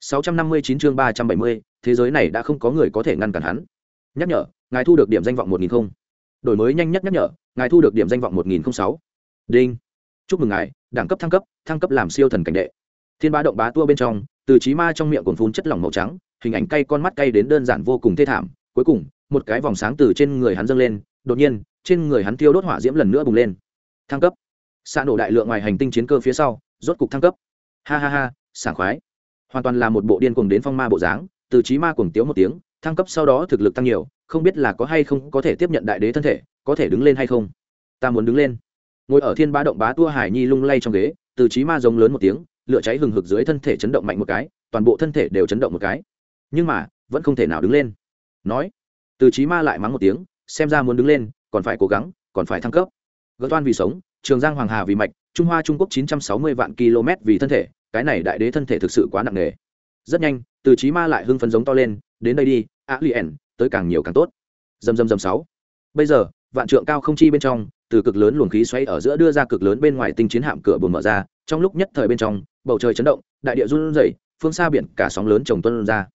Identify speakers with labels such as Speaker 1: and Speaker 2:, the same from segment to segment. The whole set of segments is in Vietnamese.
Speaker 1: 659 chương 370, thế giới này đã không có người có thể ngăn cản hắn. Nhắc nhở, ngài thu được điểm danh vọng 1000 không. Đổi mới nhanh nhất nhắc nhở, ngài thu được điểm danh vọng 1006. Đinh. Chúc mừng ngài, đẳng cấp thăng cấp, thăng cấp làm siêu thần cảnh đệ. Thiên bá động bá tua bên trong, từ chí ma trong miệng cuồn phun chất lỏng màu trắng, hình ảnh cay con mắt cay đến đơn giản vô cùng thê thảm, cuối cùng, một cái vòng sáng từ trên người hắn dâng lên, đột nhiên, trên người hắn thiêu đốt hỏa diễm lần nữa bùng lên. Thăng cấp. Xạ nổ đại lượng ngoài hành tinh chiến cơ phía sau, rốt cục thăng cấp. Ha ha ha, sảng khoái hoàn toàn là một bộ điên cuồng đến phong ma bộ dáng, từ trí ma cuồng tiếu một tiếng, thăng cấp sau đó thực lực tăng nhiều, không biết là có hay không có thể tiếp nhận đại đế thân thể, có thể đứng lên hay không? Ta muốn đứng lên. Ngồi ở thiên bá động bá tua hải nhi lung lay trong ghế, từ trí ma giống lớn một tiếng, lửa cháy hừng hực dưới thân thể chấn động mạnh một cái, toàn bộ thân thể đều chấn động một cái. Nhưng mà, vẫn không thể nào đứng lên. Nói, từ trí ma lại mắng một tiếng, xem ra muốn đứng lên, còn phải cố gắng, còn phải thăng cấp. Gỡ toan vì sống, trường giang hoàng hà vì mạch, trung hoa trung quốc chín trăm sáu mươi vạn km vì thân thể cái này đại đế thân thể thực sự quá nặng nề. Rất nhanh, từ trí ma lại hưng phấn giống to lên, đến đây đi, a lien tới càng nhiều càng tốt. Dầm dầm dầm sáu. Bây giờ, vạn trượng cao không chi bên trong, từ cực lớn luồng khí xoay ở giữa đưa ra cực lớn bên ngoài tinh chiến hạm cửa buồn mở ra, trong lúc nhất thời bên trong, bầu trời chấn động, đại địa run rẩy, phương xa biển cả sóng lớn trồng tuân ra.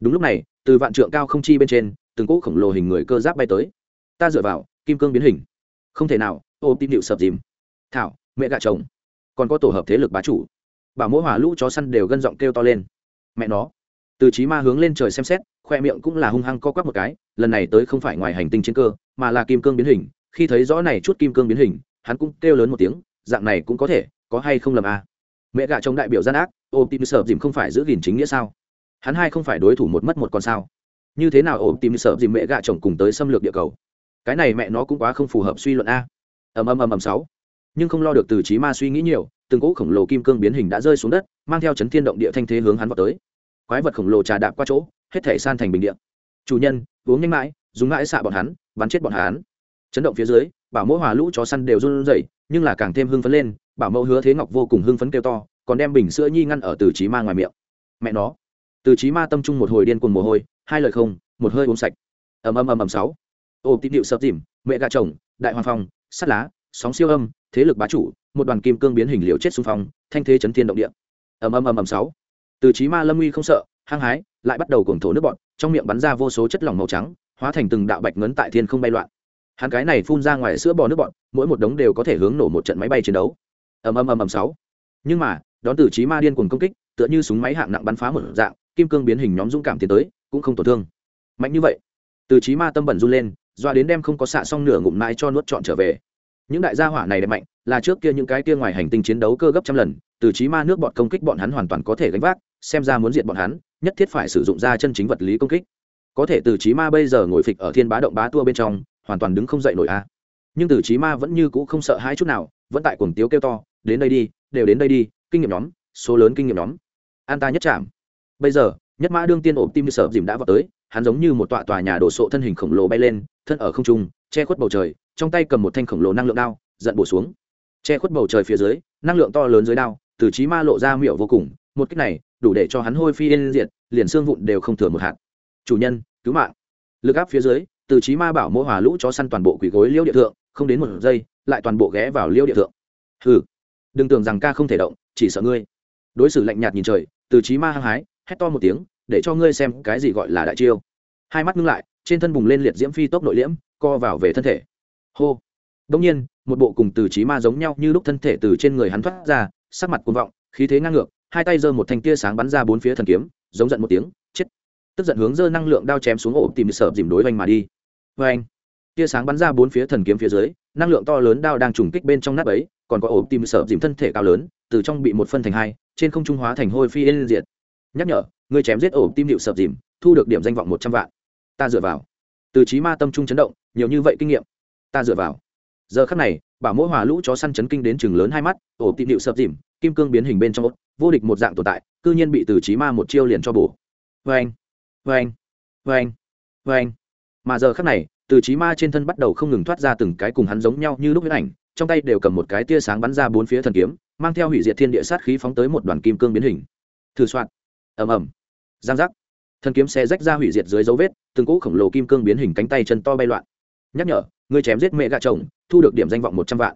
Speaker 1: Đúng lúc này, từ vạn trượng cao không chi bên trên, từng cỗ khổng lồ hình người cơ giáp bay tới. Ta dựa vào, kim cương biến hình. Không thể nào ôm tim điệu sập dìm. Thảo, mẹ gạ chồng. Còn có tổ hợp thế lực bá chủ bảo mỗi hỏa lũ chó săn đều gân giọng kêu to lên. Mẹ nó. Từ trí ma hướng lên trời xem xét, khoe miệng cũng là hung hăng co quắp một cái, lần này tới không phải ngoài hành tinh chiến cơ, mà là kim cương biến hình, khi thấy rõ này chút kim cương biến hình, hắn cũng kêu lớn một tiếng, dạng này cũng có thể, có hay không lầm à. mẹ gạ chống đại biểu gian ác ôm tim sợ dìm không phải giữ gìn chính nghĩa sao? Hắn hai không phải đối thủ một mất một con sao? Như thế nào ôm tim sợ dìm mẹ gạ chồng cùng tới xâm lược địa cầu? Cái này mẹ nó cũng quá không phù hợp suy luận a. Ầm ầm ầm ầm, sáu. Nhưng không lo được từ trí ma suy nghĩ nhiều từng cỗ khổng lồ kim cương biến hình đã rơi xuống đất, mang theo chấn thiên động địa thanh thế hướng hắn vào tới. Quái vật khổng lồ trà đạp qua chỗ, hết thể san thành bình địa. Chủ nhân, uống nhanh mãi, dùng mãi xạ bọn hắn, bắn chết bọn hắn. Chấn động phía dưới, bảo mẫu hòa lũ chó săn đều run rẩy, nhưng là càng thêm hưng phấn lên, bảo mẫu hứa thế ngọc vô cùng hưng phấn kêu to, còn đem bình sữa nhi ngăn ở từ trí ma ngoài miệng. Mẹ nó. Từ trí ma tâm trung một hồi điên cuồng mồ hôi, hai lời không, một hơi uống sạch. Ầm ầm ầm ầm sáu. Ôm tín hiệu sập dìm, mẹ gà chồng, đại hoàng phong, sắt lá, sóng siêu âm thế lực bá chủ, một đoàn kim cương biến hình liều chết xung phong, thanh thế chấn thiên động địa. Ầm ầm ầm ầm, sáu. Từ trí ma lâm uy không sợ, hăng hái, lại bắt đầu cuồng thổ nước bọn, trong miệng bắn ra vô số chất lỏng màu trắng, hóa thành từng đạo bạch ngấn tại thiên không bay loạn. Hắn cái này phun ra ngoài sữa bò nước bọn, mỗi một đống đều có thể hướng nổ một trận máy bay chiến đấu. Ầm ầm ầm ầm, sáu. Nhưng mà, đón từ trí ma điên cuồng công kích, tựa như súng máy hạng nặng bắn phá một dạng, kim cương biến hình nhóm dũng cảm tiến tới, cũng không tổn thương. Mạnh như vậy, từ trí ma tâm bẩn run lên, doa đến đem không có xạ xong nửa ngụm nai cho nuốt trọn trở về những đại gia hỏa này đẹp mạnh, là trước kia những cái kia ngoài hành tinh chiến đấu cơ gấp trăm lần, từ trí ma nước bọn công kích bọn hắn hoàn toàn có thể gánh vác, xem ra muốn diệt bọn hắn, nhất thiết phải sử dụng ra chân chính vật lý công kích. Có thể từ trí ma bây giờ ngồi phịch ở thiên bá động bá tua bên trong, hoàn toàn đứng không dậy nổi a. Nhưng từ trí ma vẫn như cũ không sợ hãi chút nào, vẫn tại cuồng tiếu kêu to, đến đây đi, đều đến đây đi, kinh nghiệm nhóm, số lớn kinh nghiệm nhóm. An ta nhất chạm bây giờ, nhất mã đương tiên ổ tim sở dìm đã vào tới, hắn giống như một tọa tòa nhà đổ sộ thân hình khổng lồ bay lên thân ở không trung, che khuất bầu trời, trong tay cầm một thanh khổng lồ năng lượng đao, giận bổ xuống. Che khuất bầu trời phía dưới, năng lượng to lớn dưới đao, từ trí ma lộ ra miệu vô cùng, một cách này, đủ để cho hắn hôi phi yên diệt, liền xương vụn đều không thừa một hạt. Chủ nhân, cứu mạng. Lực áp phía dưới, từ trí ma bảo mỗ hòa lũ chó săn toàn bộ quỷ gối liêu địa thượng, không đến một giây, lại toàn bộ ghé vào liêu địa thượng. Hừ, đừng tưởng rằng ca không thể động, chỉ sợ ngươi. Đối xử lạnh nhạt nhìn trời, từ trí ma hăng hái, hét to một tiếng, để cho ngươi xem cái gì gọi là đại chiêu. Hai mắt ngưng lại trên thân bùng lên liệt diễm phi tốc nội liễm, co vào về thân thể. Hô. Đông nhiên, một bộ cùng từ trí ma giống nhau như lúc thân thể từ trên người hắn thoát ra, sắc mặt cuồng vọng, khí thế ngang ngược, hai tay giơ một thanh tia sáng bắn ra bốn phía thần kiếm, giống giận một tiếng, chết. Tức giận hướng giơ năng lượng đao chém xuống ổ tìm sợ dìm đối oanh mà đi. Vê anh tia sáng bắn ra bốn phía thần kiếm phía dưới, năng lượng to lớn đao đang trùng kích bên trong nắp ấy, còn có ổ tìm sợ dìm thân thể cao lớn, từ trong bị một phân thành hai, trên không trung hóa thành hôi phi yên diệt. Nhắc nhở người chém giết ổ tim điệu sợ dìm, thu được điểm danh vọng một trăm vạn ta dựa vào. Từ trí ma tâm trung chấn động, nhiều như vậy kinh nghiệm, ta dựa vào. Giờ khắc này bảo mỗi hòa lũ chó săn chấn kinh đến chừng lớn hai mắt, ổ tịm điệu sập dìm, kim cương biến hình bên trong ốt, vô địch một dạng tồn tại, cư nhiên bị từ trí ma một chiêu liền cho bổ. Vê anh vê anh vê anh vê anh mà giờ khắc này, từ trí ma trên thân bắt đầu không ngừng thoát ra từng cái cùng hắn giống nhau như lúc huyết ảnh, trong tay đều cầm một cái tia sáng bắn ra bốn phía thần kiếm, mang theo hủy diệt thiên địa sát khí phóng tới một đoàn kim cương biến hình. Thử soạn. Ầm ầm. Giang giác thần kiếm xe rách ra hủy diệt dưới dấu vết từng cỗ khổng lồ kim cương biến hình cánh tay chân to bay loạn. Nhắc nhở người chém giết mẹ gà chồng thu được điểm danh vọng một trăm vạn.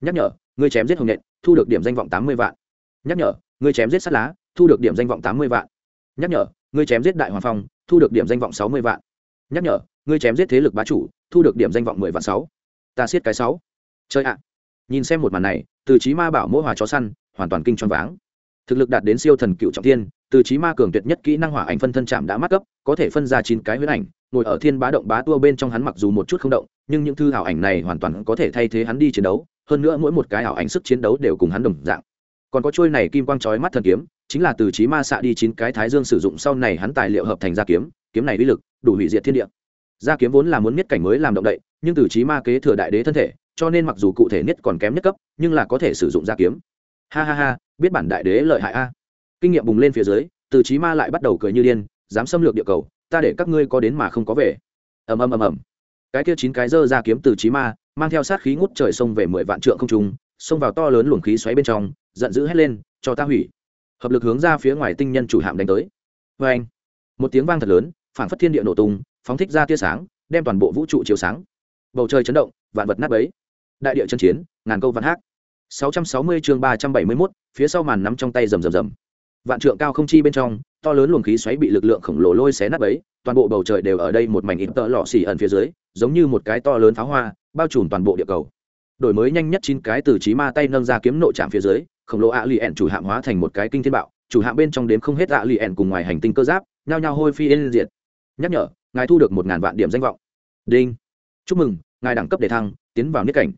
Speaker 1: Nhắc nhở người chém giết hồng nện, thu được điểm danh vọng tám mươi vạn. Nhắc nhở người chém giết sắt lá thu được điểm danh vọng tám mươi vạn. Nhắc nhở ngươi chém giết đại hoàng phong thu được điểm danh vọng sáu mươi vạn. Nhắc nhở ngươi chém giết thế lực bá chủ thu được điểm danh vọng mười vạn sáu. Ta siết cái sáu. Chơi ạ. Nhìn xem một màn này từ trí ma bảo mỗi hòa chó săn hoàn toàn kinh choáng váng thực lực đạt đến siêu thần cựu trọng thiên, từ trí ma cường tuyệt nhất kỹ năng hỏa ảnh phân thân chạm đã mắc cấp, có thể phân ra chín cái huyết ảnh, ngồi ở thiên bá động bá tua bên trong hắn mặc dù một chút không động, nhưng những thư hảo ảnh này hoàn toàn có thể thay thế hắn đi chiến đấu, hơn nữa mỗi một cái hảo ảnh sức chiến đấu đều cùng hắn đồng dạng. Còn có chuôi này kim quang chói mắt thần kiếm, chính là từ trí ma xạ đi chín cái thái dương sử dụng sau này hắn tài liệu hợp thành gia kiếm kiếm này uy lực, đủ hủy diệt thiên địa. Gia kiếm vốn là muốn miết cảnh mới làm động đậy, nhưng từ trí ma kế thừa đại đế thân thể, cho nên mặc dù cụ thể nhất còn kém nhất cấp, nhưng là có thể sử dụng gia kiếm. Ha ha ha biết bản đại đế lợi hại a. Kinh nghiệm bùng lên phía dưới từ trí ma lại bắt đầu cười như điên dám xâm lược địa cầu ta để các ngươi có đến mà không có về. Ầm ầm ầm ầm. Cái kia chín cái dơ ra kiếm từ trí ma mang theo sát khí ngút trời xông về mười vạn trượng không trung xông vào to lớn luồng khí xoáy bên trong giận dữ hét lên cho ta hủy. Hợp lực hướng ra phía ngoài tinh nhân chủ hạm đánh tới. Vê anh một tiếng vang thật lớn phảng phất thiên địa nổ tung phóng thích ra tia sáng đem toàn bộ vũ trụ chiếu sáng. Bầu trời chấn động vạn vật nát bấy. Đại địa chân chiến ngàn câu văn hát. 660 chương 371, phía sau màn nắm trong tay rầm rầm rầm. Vạn trượng cao không chi bên trong, to lớn luồng khí xoáy bị lực lượng khổng lồ lôi xé nát ấy. toàn bộ bầu trời đều ở đây một mảnh ít tợ lọ xỉ ẩn phía dưới, giống như một cái to lớn pháo hoa, bao trùm toàn bộ địa cầu. Đổi mới nhanh nhất chín cái từ chí ma tay nâng ra kiếm nội chạm phía dưới, khổng lồ ạ lì ẻn chủ hạm hóa thành một cái kinh thiên bạo, chủ hạm bên trong đếm không hết ạ lì ẻn cùng ngoài hành tinh cơ giáp, nhao nhao hôi phi yên diệt. Nhắc nhở, ngài thu được một ngàn vạn điểm danh vọng. Đinh. Chúc mừng, ngài đẳng cấp đề thăng, tiến vào niết cảnh.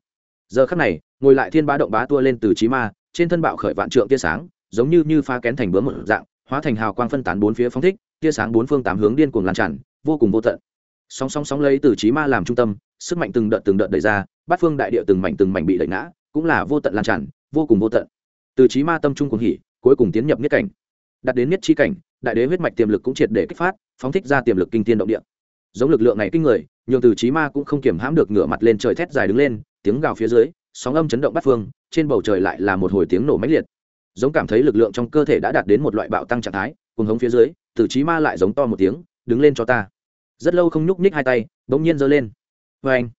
Speaker 1: Giờ khắc này, ngồi lại thiên bá động bá tua lên từ chí ma trên thân bạo khởi vạn trượng tia sáng, giống như như pha kén thành bướm một dạng, hóa thành hào quang phân tán bốn phía phóng thích, tia sáng bốn phương tám hướng điên cuồng lan tràn, vô cùng vô tận. Sóng sóng sóng lấy từ chí ma làm trung tâm, sức mạnh từng đợt từng đợt đẩy ra, bát phương đại địa từng mảnh từng mảnh bị đẩy ngã, cũng là vô tận lan tràn, vô cùng vô tận. Từ chí ma tâm trung cuồng hỉ, cuối cùng tiến nhập nhất cảnh. Đặt đến nhất chi cảnh, đại đế huyết mạch tiềm lực cũng triệt để kích phát, phóng thích ra tiềm lực kinh thiên động địa. Giống lực lượng này kinh người, nhường từ chí ma cũng không kiềm hãm được ngửa mặt lên trời thét dài đứng lên, tiếng gào phía dưới sóng âm chấn động bắt phương, trên bầu trời lại là một hồi tiếng nổ mãnh liệt. Giống cảm thấy lực lượng trong cơ thể đã đạt đến một loại bạo tăng trạng thái cùng hống phía dưới, tử trí ma lại giống to một tiếng, đứng lên cho ta. Rất lâu không nhúc nhích hai tay, bỗng nhiên giơ lên. Vê anh,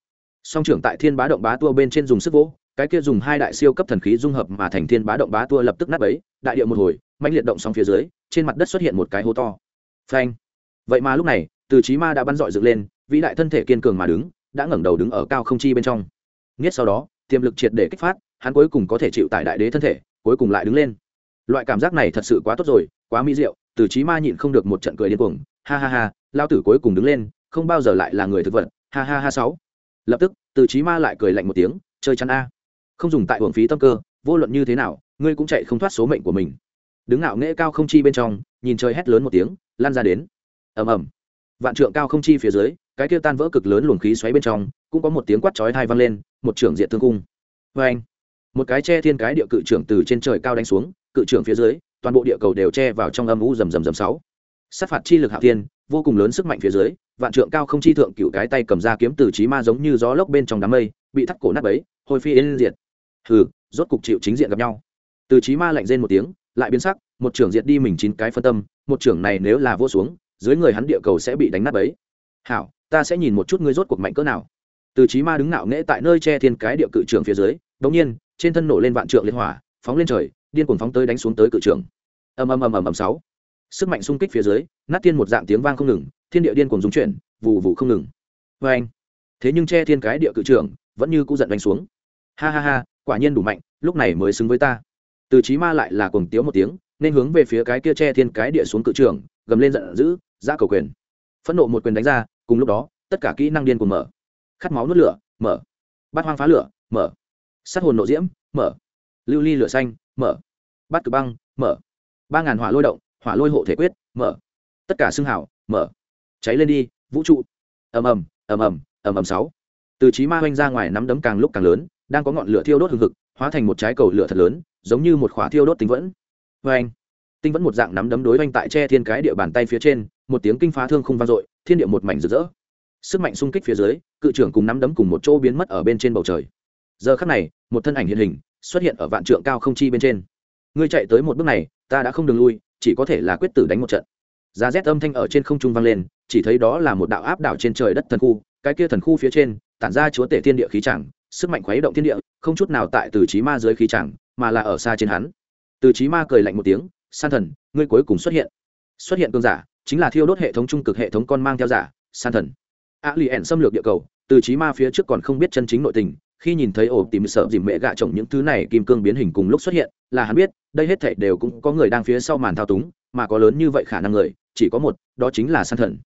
Speaker 1: song trưởng tại thiên bá động bá tua bên trên dùng sức vỗ, cái kia dùng hai đại siêu cấp thần khí dung hợp mà thành thiên bá động bá tua lập tức nát ấy đại điệu một hồi mạnh liệt động song phía dưới, trên mặt đất xuất hiện một cái hố to. Phanh vậy mà lúc này từ trí ma đã bắn dọi dựng lên, vĩ đại thân thể kiên cường mà đứng, đã ngẩng đầu đứng ở cao không chi bên trong. Nghiết sau đó tiềm lực triệt để kích phát, hắn cuối cùng có thể chịu tải đại đế thân thể, cuối cùng lại đứng lên. Loại cảm giác này thật sự quá tốt rồi, quá mỹ diệu, từ chí ma nhịn không được một trận cười điên cuồng, ha ha ha lao tử cuối cùng đứng lên, không bao giờ lại là người thực vật, ha ha ha sáu. Lập tức, từ chí ma lại cười lạnh một tiếng, chơi chắn a. Không dùng tại hưởng phí tâm cơ, vô luận như thế nào, ngươi cũng chạy không thoát số mệnh của mình. Đứng ngạo nghễ cao không chi bên trong, nhìn trời hét lớn một tiếng, lan ra đến. Ầm ầm. Vạn trượng cao không chi phía dưới, cái kia tan vỡ cực lớn luồng khí xoáy bên trong, cũng có một tiếng quát chói tai vang lên một trưởng diện thương cung vê anh, một cái che thiên cái địa cự trưởng từ trên trời cao đánh xuống, cự trưởng phía dưới, toàn bộ địa cầu đều che vào trong âm u rầm rầm rầm sáu. Sát phạt chi lực hạ thiên, vô cùng lớn sức mạnh phía dưới, vạn trượng cao không chi thượng cựu cái tay cầm ra kiếm từ trí ma giống như gió lốc bên trong đám mây, bị thắt cổ nát bấy hồi phi yên diệt. Hừ, rốt cục chịu chính diện gặp nhau. Từ trí ma lạnh rên một tiếng, lại biến sắc, một trưởng diệt đi mình chín cái phân tâm, một trưởng này nếu là vô xuống, dưới người hắn địa cầu sẽ bị đánh nát bấy. Hảo, ta sẽ nhìn một chút ngươi rốt cuộc mạnh cỡ nào từ trí ma đứng nạo nghễ tại nơi che thiên cái địa cự trường phía dưới đống nhiên, trên thân nổ lên vạn trượng liên hỏa, phóng lên trời, điên cuồng phóng tới đánh xuống tới cự trường ầm ầm ầm ầm ầm sáu. Sức mạnh xung kích phía dưới, nát thiên một dạng tiếng vang không ngừng, thiên địa điên cuồng dung chuyển vụ vụ không ngừng. Vê anh, thế nhưng che thiên cái địa cự trường vẫn như cũ giận đánh xuống. Ha ha ha, quả nhiên đủ mạnh, lúc này mới xứng với ta. Từ trí ma lại là cuồng tiếu một tiếng, nên hướng về phía cái kia che thiên cái địa xuống cự trường gầm lên giận dữ ra cầu quyền. Phẫn nộ một quyền đánh ra, cùng lúc đó, tất cả kỹ năng điên cuồng mở khát máu nuốt lửa, mở. Bát hoang phá lửa, mở. Sát hồn nộ diễm, mở. Lưu ly lửa xanh, mở. Bát cực băng, mở. Ba ngàn hỏa lôi động, hỏa lôi hộ thể quyết, mở. Tất cả xương hảo mở. Cháy lên đi, vũ trụ. Ầm ầm ầm ầm ầm ầm sáu. Từ trí ma hoanh ra ngoài nắm đấm càng lúc càng lớn, đang có ngọn lửa thiêu đốt hừng hực, hóa thành một trái cầu lửa thật lớn, giống như một khỏa thiêu đốt tinh vẫn. Hoanh tinh vẫn một dạng nắm đấm đối hoanh tại che thiên cái địa bàn tay phía trên, một tiếng kinh phá thương không vang dội, thiên địa một mảnh rực rỡ sức mạnh xung kích phía dưới, cự trưởng cùng nắm đấm cùng một chỗ biến mất ở bên trên bầu trời. Giờ khắc này, một thân ảnh hiện hình, xuất hiện ở vạn trượng cao không chi bên trên. Ngươi chạy tới một bước này, ta đã không đường lui, chỉ có thể là quyết tử đánh một trận. Giá rét âm thanh ở trên không trung vang lên, chỉ thấy đó là một đạo áp đảo trên trời đất thần khu, cái kia thần khu phía trên, tản ra chúa tể thiên địa khí chẳng, sức mạnh khuấy động thiên địa, không chút nào tại từ trí ma dưới khí chẳng, mà là ở xa trên hắn. Từ trí ma cười lạnh một tiếng, san thần, ngươi cuối cùng xuất hiện. Xuất hiện cơn giả, chính là thiêu đốt hệ thống trung cực hệ thống con mang theo giả, san thần a lì ẻn xâm lược địa cầu, từ trí ma phía trước còn không biết chân chính nội tình, khi nhìn thấy ổ tìm sợ dìm mẹ gạ chồng những thứ này kim cương biến hình cùng lúc xuất hiện, là hắn biết, đây hết thảy đều cũng có người đang phía sau màn thao túng, mà có lớn như vậy khả năng người, chỉ có một, đó chính là san thần.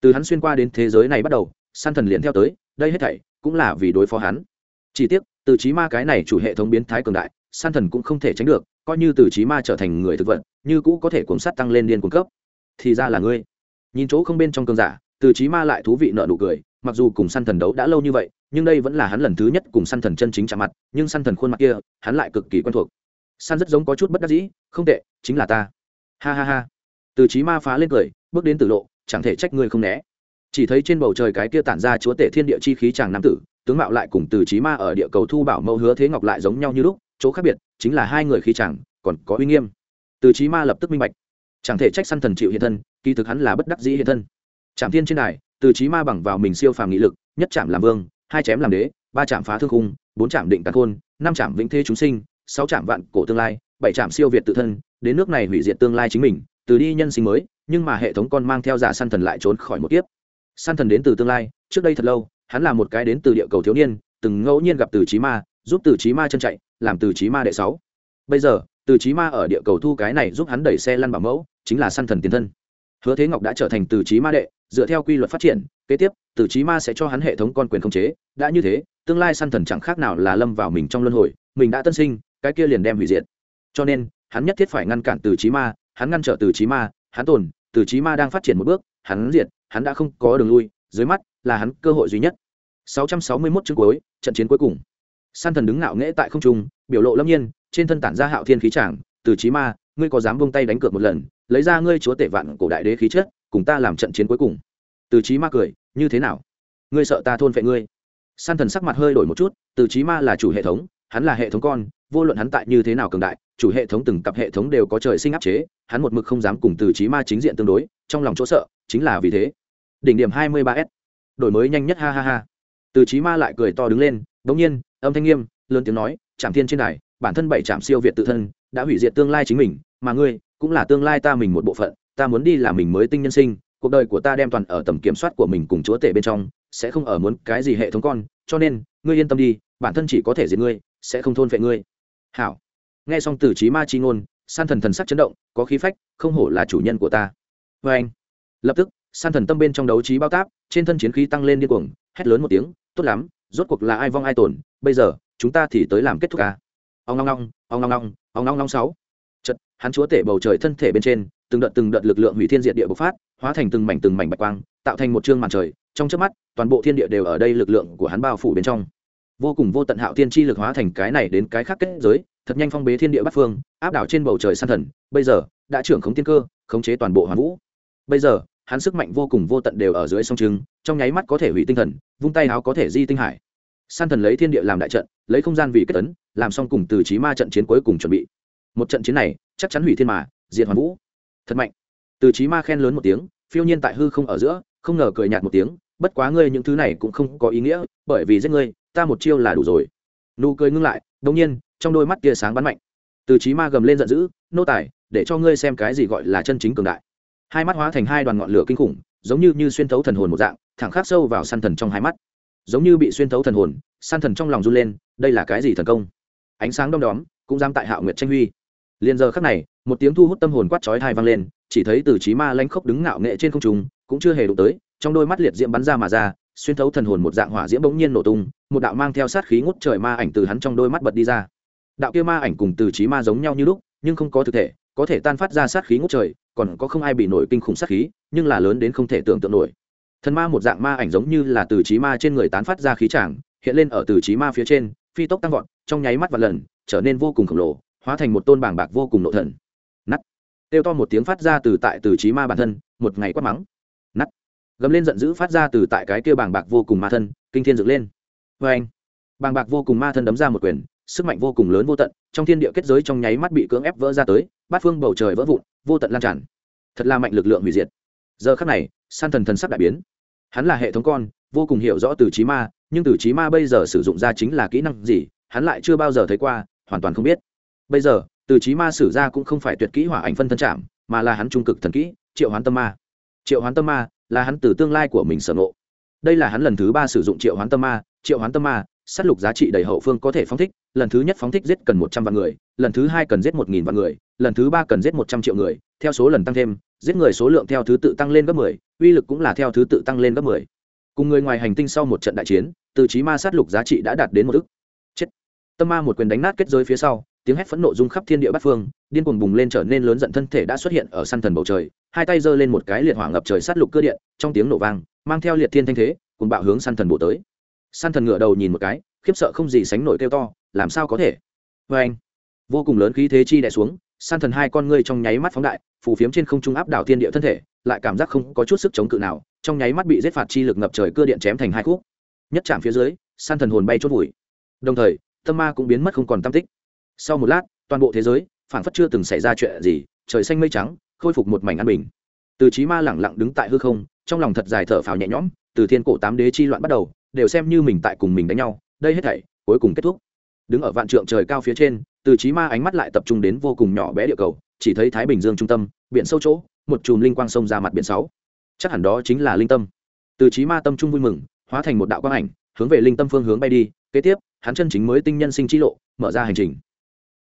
Speaker 1: Từ hắn xuyên qua đến thế giới này bắt đầu, san thần liền theo tới, đây hết thảy cũng là vì đối phó hắn. Chỉ tiếc, từ trí ma cái này chủ hệ thống biến thái cường đại, san thần cũng không thể tránh được, coi như từ trí ma trở thành người thực vật, như cũ có thể cuốn sát tăng lên điên cuồng cấp. Thì ra là ngươi. Nhìn chỗ không bên trong cường giả từ Chí ma lại thú vị nợ nụ cười, mặc dù cùng săn thần đấu đã lâu như vậy, nhưng đây vẫn là hắn lần thứ nhất cùng săn thần chân chính chạm mặt, nhưng săn thần khuôn mặt kia, hắn lại cực kỳ quen thuộc. Săn rất giống có chút bất đắc dĩ, không tệ, chính là ta. Ha ha ha. Từ Chí ma phá lên cười, bước đến tử lộ, chẳng thể trách ngươi không né. Chỉ thấy trên bầu trời cái kia tản ra chúa tể thiên địa chi khí chàng nam tử, tướng mạo lại cùng từ Chí ma ở địa cầu thu bảo mẫu hứa thế ngọc lại giống nhau như lúc, chỗ khác biệt, chính là hai người khí chàng, còn có uy nghiêm. Từ Chí ma lập tức minh bạch, chẳng thể trách săn thần chịu hiện thân, kỳ thực hắn là bất đắc dĩ hiện thân trạm thiên trên đài, từ trí ma bằng vào mình siêu phàm nghị lực, nhất chạm làm vương, hai chém làm đế, ba chạm phá thương khung, bốn chạm định tạc khôn, năm chạm vĩnh thế chúng sinh, sáu chạm vạn cổ tương lai, bảy chạm siêu việt tự thân, đến nước này hủy diệt tương lai chính mình, từ đi nhân sinh mới, nhưng mà hệ thống con mang theo giả săn thần lại trốn khỏi một kiếp. Săn thần đến từ tương lai, trước đây thật lâu, hắn là một cái đến từ địa cầu thiếu niên, từng ngẫu nhiên gặp từ trí ma, giúp từ trí ma chân chạy, làm từ trí ma đệ sáu. Bây giờ, từ trí ma ở địa cầu thu cái này giúp hắn đẩy xe lăn bảo mẫu, chính là săn thần tiền thân. Hứa thế ngọc đã trở thành từ trí ma đệ dựa theo quy luật phát triển, kế tiếp, tử trí ma sẽ cho hắn hệ thống con quyền khống chế. Đã như thế, tương lai săn thần chẳng khác nào là lâm vào mình trong luân hồi, mình đã tân sinh, cái kia liền đem hủy diệt. Cho nên, hắn nhất thiết phải ngăn cản tử trí ma, hắn ngăn trở tử trí ma, hắn tồn, Tử trí ma đang phát triển một bước, hắn diệt, hắn đã không có đường lui, dưới mắt là hắn cơ hội duy nhất. 661 chương cuối, trận chiến cuối cùng. San thần đứng ngạo nghễ tại không trung, biểu lộ lâm nhiên, trên thân tản ra hạo thiên khí tràng. Tử trí ma, ngươi có dám buông tay đánh cược một lần, lấy ra ngươi chúa tể vạn cổ đại đế khí chất cùng ta làm trận chiến cuối cùng. Từ trí ma cười, như thế nào? Ngươi sợ ta thôn vệ ngươi? San thần sắc mặt hơi đổi một chút, từ trí ma là chủ hệ thống, hắn là hệ thống con, vô luận hắn tại như thế nào cường đại, chủ hệ thống từng cặp hệ thống đều có trời sinh áp chế, hắn một mực không dám cùng từ trí ma chính diện tương đối, trong lòng chỗ sợ, chính là vì thế. Đỉnh điểm hai mươi ba s. Đổi mới nhanh nhất, ha ha ha. Từ trí ma lại cười to đứng lên, đống nhiên, âm thanh nghiêm, lớn tiếng nói trạm thiên trên đài, bản thân bảy trạm siêu việt tự thân, đã hủy diệt tương lai chính mình, mà ngươi cũng là tương lai ta mình một bộ phận ta muốn đi làm mình mới tinh nhân sinh, cuộc đời của ta đem toàn ở tầm kiểm soát của mình cùng chúa tể bên trong, sẽ không ở muốn cái gì hệ thống con, cho nên, ngươi yên tâm đi, bản thân chỉ có thể diệt ngươi, sẽ không thôn vệ ngươi. Hảo. Nghe xong từ trí ma chi ngôn, san thần thần sắc chấn động, có khí phách, không hổ là chủ nhân của ta. Vê anh. Lập tức, san thần tâm bên trong đấu trí bao táp, trên thân chiến khí tăng lên điên cuồng, hét lớn một tiếng, tốt lắm, rốt cuộc là ai vong ai tổn bây giờ, chúng ta thì tới làm kết thúc à. ca ông long long ông long long ông long long sáu. Chật hắn chúa tể bầu trời thân thể bên trên từng đợt từng đợt lực lượng hủy thiên diệt địa bộc phát, hóa thành từng mảnh từng mảnh bạch quang, tạo thành một chương màn trời. Trong chớp mắt, toàn bộ thiên địa đều ở đây lực lượng của hắn bao phủ bên trong. Vô cùng vô tận hạo thiên chi lực hóa thành cái này đến cái khác kết giới, thật nhanh phong bế thiên địa bát phương, áp đảo trên bầu trời san thần. Bây giờ, đã trưởng khống tiên cơ, khống chế toàn bộ hoàn vũ. Bây giờ, hắn sức mạnh vô cùng vô tận đều ở dưới sông trứng trong nháy mắt có thể hủy tinh thần, vung tay áo có thể di tinh hải. San thần lấy thiên địa làm đại trận, lấy không gian vì kết tấn, làm xong cùng từ trí ma trận chiến cuối cùng chuẩn bị. Một trận chiến này, chắc chắn hủy thiên mà, diệt hoàn vũ thật mạnh. Từ trí ma khen lớn một tiếng, phiêu nhiên tại hư không ở giữa, không ngờ cười nhạt một tiếng, bất quá ngươi những thứ này cũng không có ý nghĩa, bởi vì giết ngươi, ta một chiêu là đủ rồi. Nụ cười ngưng lại đông nhiên, trong đôi mắt tia sáng bắn mạnh. Từ trí ma gầm lên giận dữ, nô tài, để cho ngươi xem cái gì gọi là chân chính cường đại. Hai mắt hóa thành hai đoàn ngọn lửa kinh khủng, giống như như xuyên thấu thần hồn một dạng, thẳng khắc sâu vào săn thần trong hai mắt. Giống như bị xuyên thấu thần hồn, săn thần trong lòng run lên, đây là cái gì thần công? Ánh sáng đom đóm, cũng dám tại hạo nguyệt tranh huy. Liền giờ khắc này một tiếng thu hút tâm hồn quát chói thai vang lên, chỉ thấy từ trí ma lanh khốc đứng ngạo nghệ trên không trung, cũng chưa hề đụng tới, trong đôi mắt liệt diễm bắn ra mà ra, xuyên thấu thần hồn một dạng hỏa diễm bỗng nhiên nổ tung, một đạo mang theo sát khí ngút trời ma ảnh từ hắn trong đôi mắt bật đi ra. Đạo kia ma ảnh cùng từ trí ma giống nhau như lúc, nhưng không có thực thể, có thể tan phát ra sát khí ngút trời, còn có không ai bị nổi kinh khủng sát khí, nhưng là lớn đến không thể tưởng tượng nổi. Thần ma một dạng ma ảnh giống như là từ trí ma trên người tán phát ra khí tràng, hiện lên ở từ trí ma phía trên, phi tốc tăng vọt, trong nháy mắt và lần, trở nên vô cùng khổng lồ, hóa thành một tôn bảng bạc vô cùng nộ thần kêu to một tiếng phát ra từ tại từ trí ma bản thân, một ngày quát mắng. Nắt gầm lên giận dữ phát ra từ tại cái kia bảng bạc vô cùng ma thân, kinh thiên dựng lên. Vê anh, bàng bạc vô cùng ma thân đấm ra một quyền, sức mạnh vô cùng lớn vô tận, trong thiên địa kết giới trong nháy mắt bị cưỡng ép vỡ ra tới, bát phương bầu trời vỡ vụn, vô tận lan tràn. Thật là mạnh lực lượng hủy diệt. Giờ khắc này, san thần thần sắp đại biến. Hắn là hệ thống con, vô cùng hiểu rõ từ trí ma, nhưng từ trí ma bây giờ sử dụng ra chính là kỹ năng gì, hắn lại chưa bao giờ thấy qua, hoàn toàn không biết. Bây giờ từ trí ma sử ra cũng không phải tuyệt kỹ hỏa ảnh phân thân chạm mà là hắn trung cực thần kỹ, triệu hoán tâm ma. Triệu hoán tâm ma là hắn từ tương lai của mình sở ngộ. Đây là hắn lần thứ ba sử dụng triệu hoán tâm ma. Triệu hoán tâm ma s á t lục giá trị đầy hậu phương có thể phóng thích, lần thứ nhất phóng thích giết cần một trăm vạn người, lần thứ hai cần giết một nghìn vạn người, lần thứ ba cần giết một trăm triệu người, theo số lần tăng thêm, giết người số lượng theo thứ tự tăng lên gấp mười, uy lực cũng là theo thứ tự tăng lên gấp mười. Cùng người ngoài hành tinh sau một trận đại chiến, từ trí ma sát lục giá trị đã đạt đến một ức. Chết. Tâm ma một quyền đánh nát kết giới phía sau tiếng hét phẫn nộ rung khắp thiên địa bát phương, điên cuồng bùng lên trở nên lớn giận thân thể đã xuất hiện ở săn thần bầu trời, hai tay giơ lên một cái liệt hỏa ngập trời sát lục cơ điện, trong tiếng nổ vang, mang theo liệt thiên thanh thế cùng bạo hướng săn thần bộ tới. Săn thần ngựa đầu nhìn một cái, khiếp sợ không gì sánh nổi kêu to, làm sao có thể? Vê anh, vô cùng lớn khí thế chi đè xuống, săn thần hai con ngươi trong nháy mắt phóng đại, phù phiếm trên không trung áp đảo thiên địa thân thể, lại cảm giác không có chút sức chống cự nào, trong nháy mắt bị giết phạt chi lực ngập trời cưa điện chém thành hai khúc. Nhất chạm phía dưới, săn thần hồn bay chốt vùi. Đồng thời, tâm ma cũng biến mất không còn tam tích sau một lát, toàn bộ thế giới phản phất chưa từng xảy ra chuyện gì, trời xanh mây trắng, khôi phục một mảnh an bình. Từ trí ma lẳng lặng đứng tại hư không, trong lòng thật dài thở phào nhẹ nhõm, từ thiên cổ tám đế chi loạn bắt đầu, đều xem như mình tại cùng mình đánh nhau, đây hết thảy, cuối cùng kết thúc. Đứng ở vạn trượng trời cao phía trên, từ trí ma ánh mắt lại tập trung đến vô cùng nhỏ bé địa cầu, chỉ thấy thái bình dương trung tâm, biển sâu chỗ, một chùm linh quang sông ra mặt biển sáu. Chắc hẳn đó chính là linh tâm. Từ trí ma tâm trung vui mừng, hóa thành một đạo quang ảnh, hướng về linh tâm phương hướng bay đi, kế tiếp, hắn chân chính mới tinh nhân sinh chi lộ, mở ra hành trình.